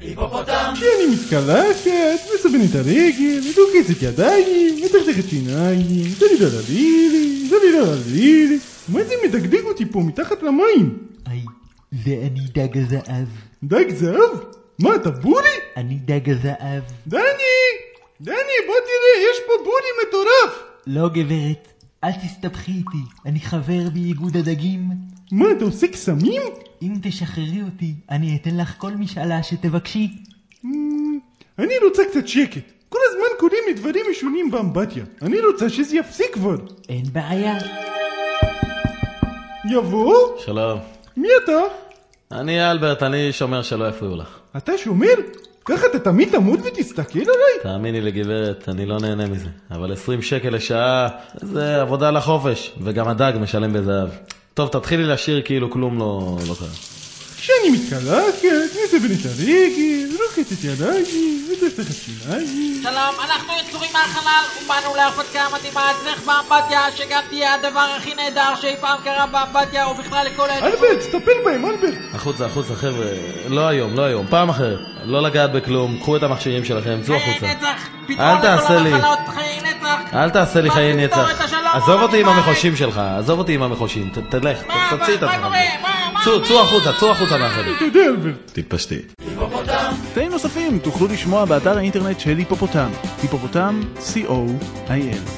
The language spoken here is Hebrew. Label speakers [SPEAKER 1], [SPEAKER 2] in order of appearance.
[SPEAKER 1] כשאני מתקלחת, מסבן את הרגל, דוקצת ידיים, מתחתכת שיניים, דלידללילי, דלידללילי. מה זה מדגדג אותי פה מתחת למים?
[SPEAKER 2] היי, זה אני דג הזהב.
[SPEAKER 1] דג זהב? מה, אתה בורי?
[SPEAKER 2] אני דג הזהב.
[SPEAKER 1] דני! דני, בוא תראה, יש פה בורי מטורף!
[SPEAKER 2] לא גברת, אל תסתבכי איתי, אני חבר באיגוד הדגים.
[SPEAKER 1] מה, אתה עושה קסמים?
[SPEAKER 2] אם תשחררי אותי, אני אתן לך כל משאלה שתבקשי.
[SPEAKER 1] אמ, אני רוצה קצת שקט. כל הזמן קוראים לי דברים משונים באמבטיה. אני רוצה שזה יפסיק כבר.
[SPEAKER 2] אין בעיה.
[SPEAKER 1] יבוא?
[SPEAKER 3] שלום.
[SPEAKER 1] מי אתה?
[SPEAKER 3] אני אלברט, אני שומר שלא יפריעו לך.
[SPEAKER 1] אתה שומר? ככה אתה תמיד תמות ותסתכל עליי?
[SPEAKER 3] תאמיני לי גברת, אני לא נהנה מזה. אבל 20 שקל לשעה זה עבודה לחופש, וגם הדג משלם בזהב. טוב, תתחילי לשיר כאילו כלום לא, לא קרה.
[SPEAKER 1] כשאני מתקלחת, מסבן את הרגל, רוחצת ידיים, מתחתכת שיניים.
[SPEAKER 4] שלום, אנחנו יצורים מהחלל, ובאנו להרפתקה מדהימה אצלך באמבטיה, שגם תהיה הדבר הכי נהדר שאי פעם קרה באמבטיה, ובכלל לכל עת.
[SPEAKER 1] אלברט, תטפל בהם, אלברט.
[SPEAKER 3] החוצה, החוצה, חבר'ה. לא היום, לא היום, פעם אחרת. לא לגעת בכלום, קחו את המכשירים שלכם, צאו
[SPEAKER 4] חיי
[SPEAKER 3] החוצה.
[SPEAKER 4] נצח,
[SPEAKER 3] אל
[SPEAKER 4] פתרון לכל. המחלות, חיי נצח.
[SPEAKER 3] אל תעשה לי חיי נצח.
[SPEAKER 4] השלום
[SPEAKER 3] עזוב אותי עם? המחושים שלך, עזוב אותי עם המחושים. תלך, תוציא את עצמך. צאו? צאו החוצה, צאו החוצה מהחדר. תתפשטי.
[SPEAKER 5] תאים נוספים תוכלו לשמוע באתר האינטרנט של היפופוטם, היפופוטם, co.il.